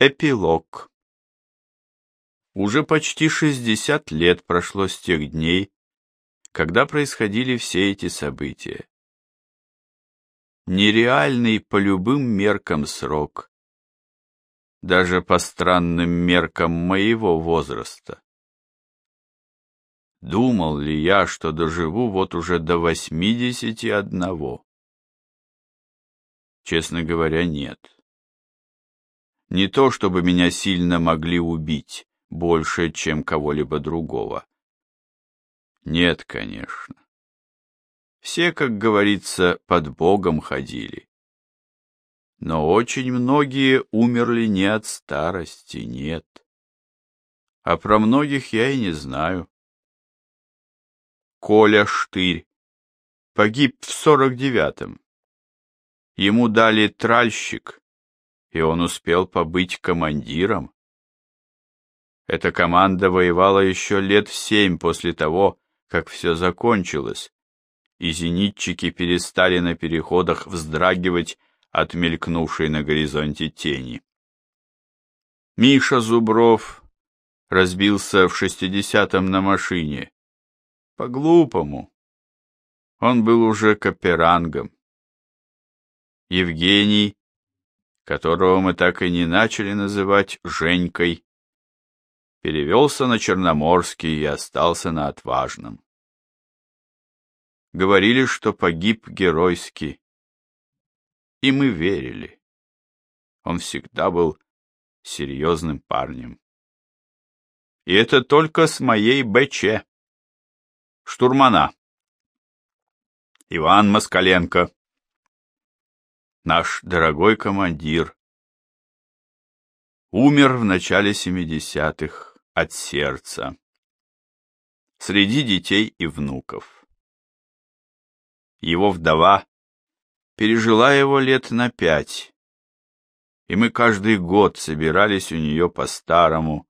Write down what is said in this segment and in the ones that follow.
Эпилог Уже почти шестьдесят лет прошло с тех дней, когда происходили все эти события. Нереальный по любым меркам срок, даже по странным меркам моего возраста. Думал ли я, что доживу вот уже до восьмидесяти одного? Честно говоря, нет. Не то, чтобы меня сильно могли убить, больше, чем кого-либо другого. Нет, конечно. Все, как говорится, под Богом ходили. Но очень многие умерли не от старости, нет. А про многих я и не знаю. Коля Штырь погиб в сорок девятом. Ему дали тральщик, и он успел побыть командиром. Эта команда воевала еще лет семь после того, как все закончилось, и зенитчики перестали на переходах вздрагивать от мелькнувшей на горизонте тени. Миша Зубров разбился в шестидесятом на машине. По-глупому. Он был уже каперангом. Евгений которого мы так и не начали называть Женькой, перевелся на Черноморский и остался на Отважном. Говорили, что погиб геройски, и мы верили. Он всегда был серьезным парнем. И это только с моей БЧ. Штурмана. Иван Москаленко наш дорогой командир, умер в начале семидесятых от сердца среди детей и внуков. Его вдова пережила его лет на пять, и мы каждый год собирались у нее по-старому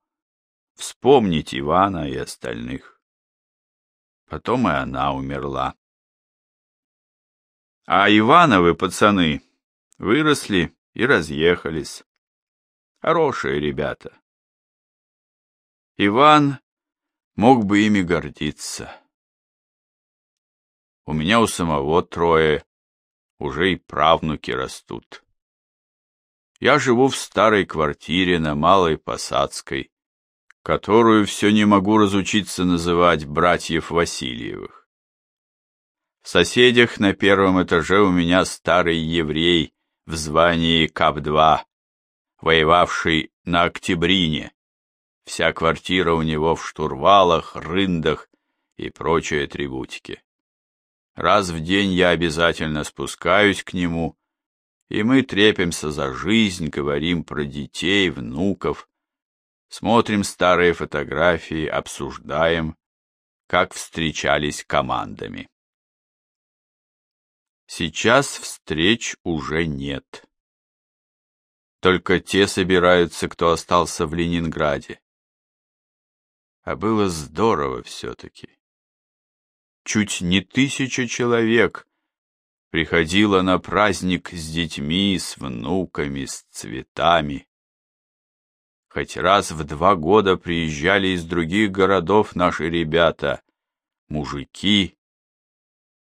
вспомнить Ивана и остальных. Потом и она умерла. А Ивановы пацаны Выросли и разъехались. Хорошие ребята. Иван мог бы ими гордиться. У меня у самого трое, уже и правнуки растут. Я живу в старой квартире на Малой Посадской, которую все не могу разучиться называть братьев Васильевых. В соседях на первом этаже у меня старый еврей, в звании КАП-2, воевавший на Октябрине. Вся квартира у него в штурвалах, рындах и прочей атрибутики. Раз в день я обязательно спускаюсь к нему, и мы трепимся за жизнь, говорим про детей, внуков, смотрим старые фотографии, обсуждаем, как встречались командами. Сейчас встреч уже нет. Только те собираются, кто остался в Ленинграде. А было здорово все-таки. Чуть не тысяча человек приходило на праздник с детьми, с внуками, с цветами. Хоть раз в два года приезжали из других городов наши ребята, мужики,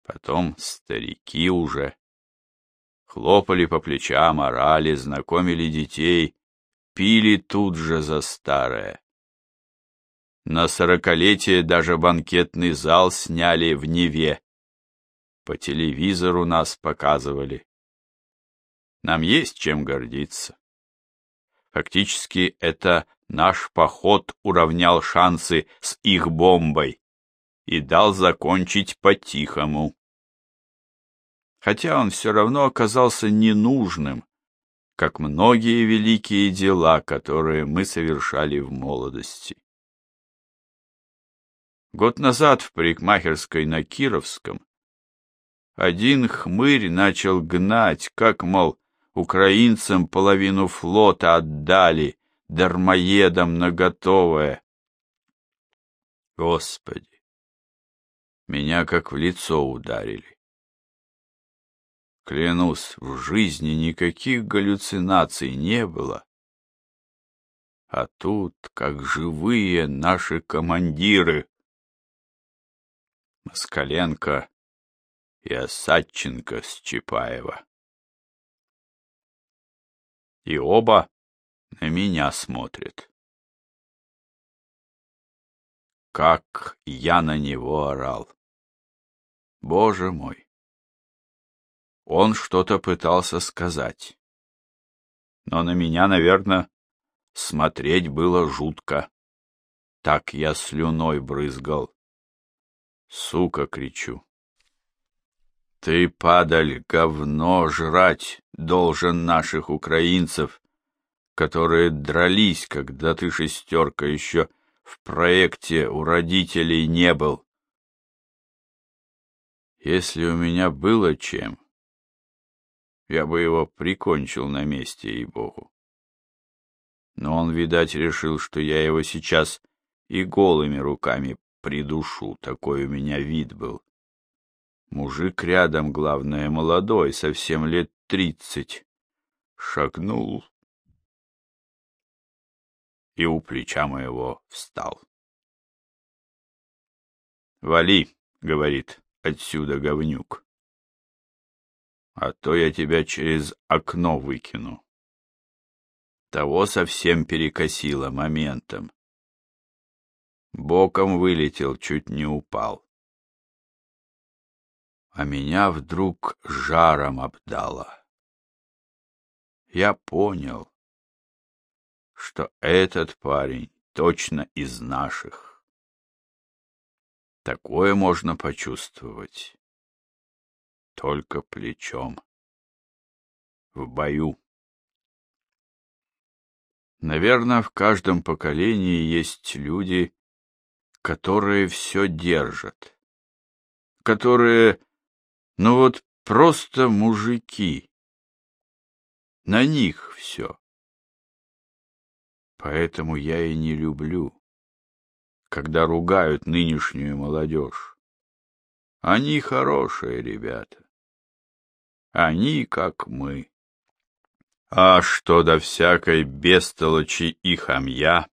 потом старики уже. Хлопали по плечам, орали, знакомили детей, пили тут же за старое. На сорокалетие даже банкетный зал сняли в Неве. По телевизору нас показывали. Нам есть чем гордиться. Фактически это наш поход уравнял шансы с их бомбой и дал закончить по-тихому. Хотя он все равно оказался ненужным, как многие великие дела, которые мы совершали в молодости. Год назад в парикмахерской на Кировском один хмырь начал гнать, как, мол, украинцам половину флота отдали, дармоедам наготовое. Господи, меня как в лицо ударили. Клянусь, в жизни никаких галлюцинаций не было. А тут, как живые наши командиры. Москаленко и Осадченко с Чапаева. И оба на меня смотрят. Как я на него орал! Боже мой! Он что-то пытался сказать. Но на меня, наверное, смотреть было жутко. Так я слюной брызгал. Сука, кричу. Ты, падаль, говно жрать должен наших украинцев, которые дрались, когда ты шестерка еще в проекте у родителей не был. Если у меня было чем, я бы его прикончил на месте, ей-богу. Но он, видать, решил, что я его сейчас и голыми руками придушу, такой у меня вид был. Мужик рядом, главное, молодой, совсем лет тридцать. Шагнул и у плеча моего встал. «Вали», — говорит, — «отсюда, говнюк, а то я тебя через окно выкину». Того совсем перекосило моментом. Боком вылетел, чуть не упал. А меня вдруг жаром обдало. Я понял, что этот парень точно из наших. Такое можно почувствовать только плечом. В бою. Наверное, в каждом поколении есть люди, которые все держат, которые, ну вот, просто мужики. На них все. Поэтому я и не люблю, когда ругают нынешнюю молодежь. Они хорошие ребята. Они, как мы. А что до всякой бестолочи и хамья?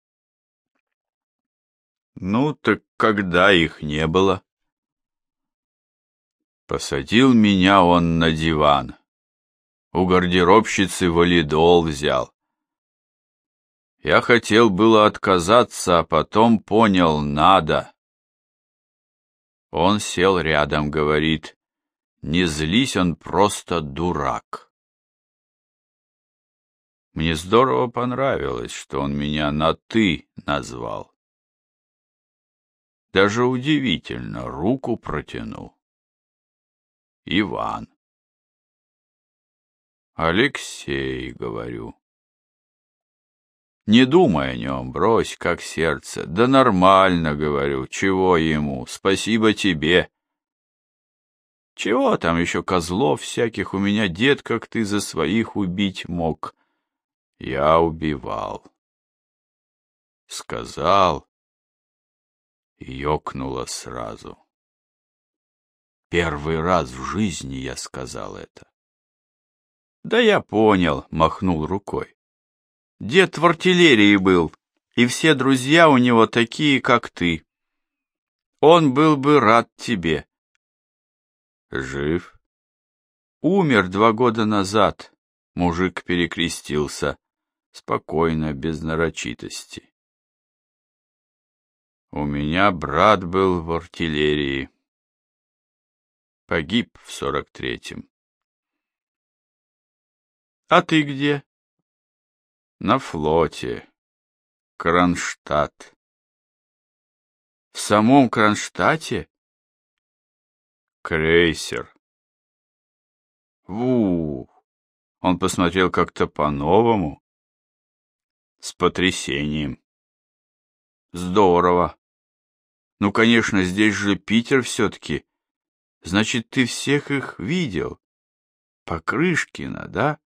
Ну, так когда их не было? Посадил меня он на диван. У гардеробщицы валидол взял. Я хотел было отказаться, а потом понял, надо. Он сел рядом, говорит, не злись, он просто дурак. Мне здорово понравилось, что он меня на «ты» назвал. Даже удивительно, руку протянул. Иван. Алексей, говорю. Не думай о нем, брось, как сердце. Да нормально, говорю, чего ему, спасибо тебе. Чего там еще козлов всяких, у меня дед, как ты, за своих убить мог. Я убивал. Сказал, и ёкнуло сразу. Первый раз в жизни я сказал это. Да я понял, махнул рукой. Дед в артиллерии был, и все друзья у него такие, как ты. Он был бы рад тебе. Жив? Умер два года назад. Мужик перекрестился. Спокойно, без нарочитости. У меня брат был в артиллерии. Погиб в сорок третьем. А ты где? На флоте. Кронштадт. В самом Кронштадте? Крейсер. Ву. Он посмотрел как-то по-новому. С потрясением. Здорово. Ну, конечно, здесь же Питер все-таки. Значит, ты всех их видел. Покрышкина, да?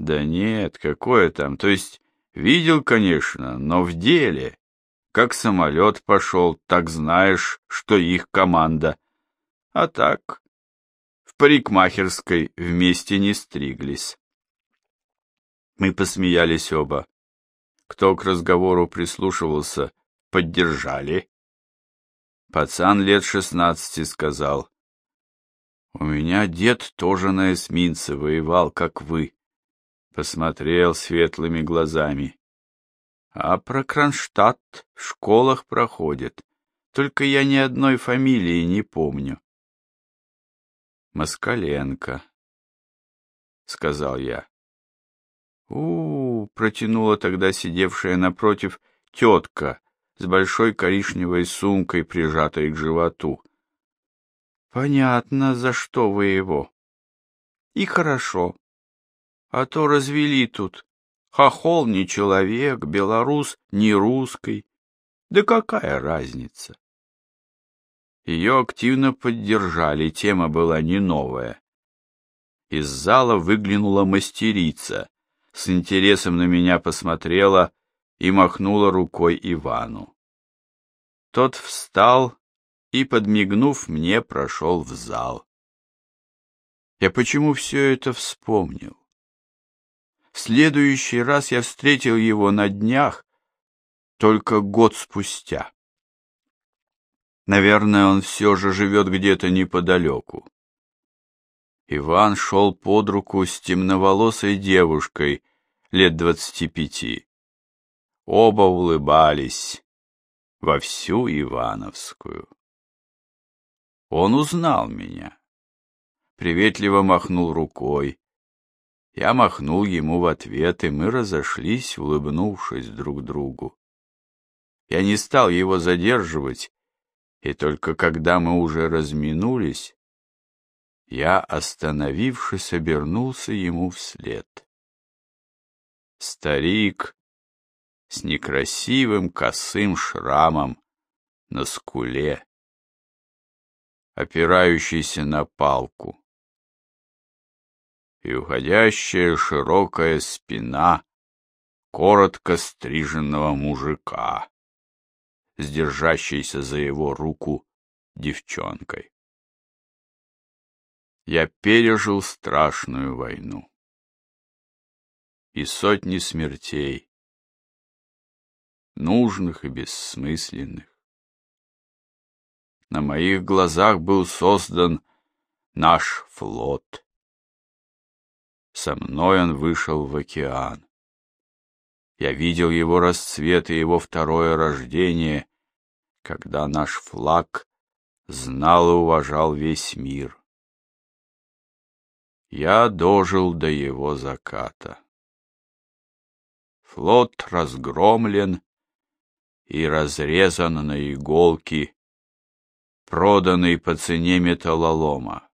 Да нет, какое там, то есть видел, конечно, но в деле. Как самолет пошел, так знаешь, что их команда. А так, в парикмахерской вместе не стриглись. Мы посмеялись оба. кто к разговору прислушивался, поддержали. Пацан лет шестнадцати сказал, «У меня дед тоже на эсминце воевал, как вы». Посмотрел светлыми глазами. А про Кронштадт в школах проходит. Только я ни одной фамилии не помню. Москаленко, сказал я. У, -у, -у протянула тогда сидевшая напротив тетка с большой коричневой сумкой, прижатой к животу. Понятно, за что вы его. И хорошо. А то развели тут. Хохол не человек, белорус не русский. Да какая разница? Ее активно поддержали, тема была не новая. Из зала выглянула мастерица, с интересом на меня посмотрела и махнула рукой Ивану. Тот встал и, подмигнув мне, прошел в зал. Я почему все это вспомнил? В следующий раз я встретил его на днях, только год спустя. Наверное, он все же живет где-то неподалеку. Иван шел под руку с темноволосой девушкой лет двадцати пяти. Оба улыбались во всю Ивановскую. Он узнал меня. Приветливо махнул рукой. Я махнул ему в ответ, и мы разошлись, улыбнувшись друг другу. Я не стал его задерживать, и только когда мы уже разминулись, я, остановившись, обернулся ему вслед. Старик с некрасивым косым шрамом на скуле, опирающийся на палку, и уходящая широкая спина коротко стриженного мужика с держащейся за его руку девчонкой. Я пережил страшную войну и сотни смертей, нужных и бессмысленных. На моих глазах был создан наш флот. Со мной он вышел в океан. Я видел его расцвет и его второе рождение, когда наш флаг знал и уважал весь мир. Я дожил до его заката. Флот разгромлен и разрезан на иголки, проданный по цене металлолома.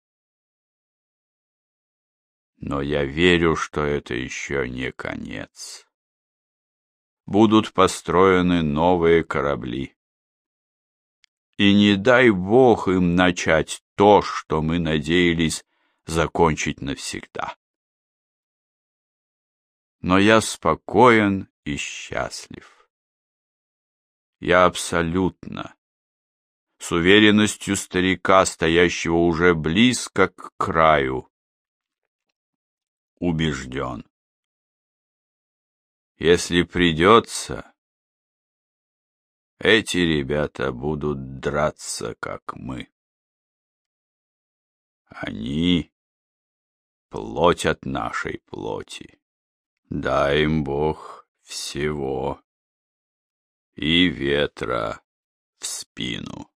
Но я верю, что это еще не конец. Будут построены новые корабли. И не дай Бог им начать то, что мы надеялись закончить навсегда. Но я спокоен и счастлив. Я абсолютно, с уверенностью старика, стоящего уже близко к краю, убежден. Если придется, эти ребята будут драться, как мы. Они — плоть от нашей плоти. Дай им Бог всего и ветра в спину.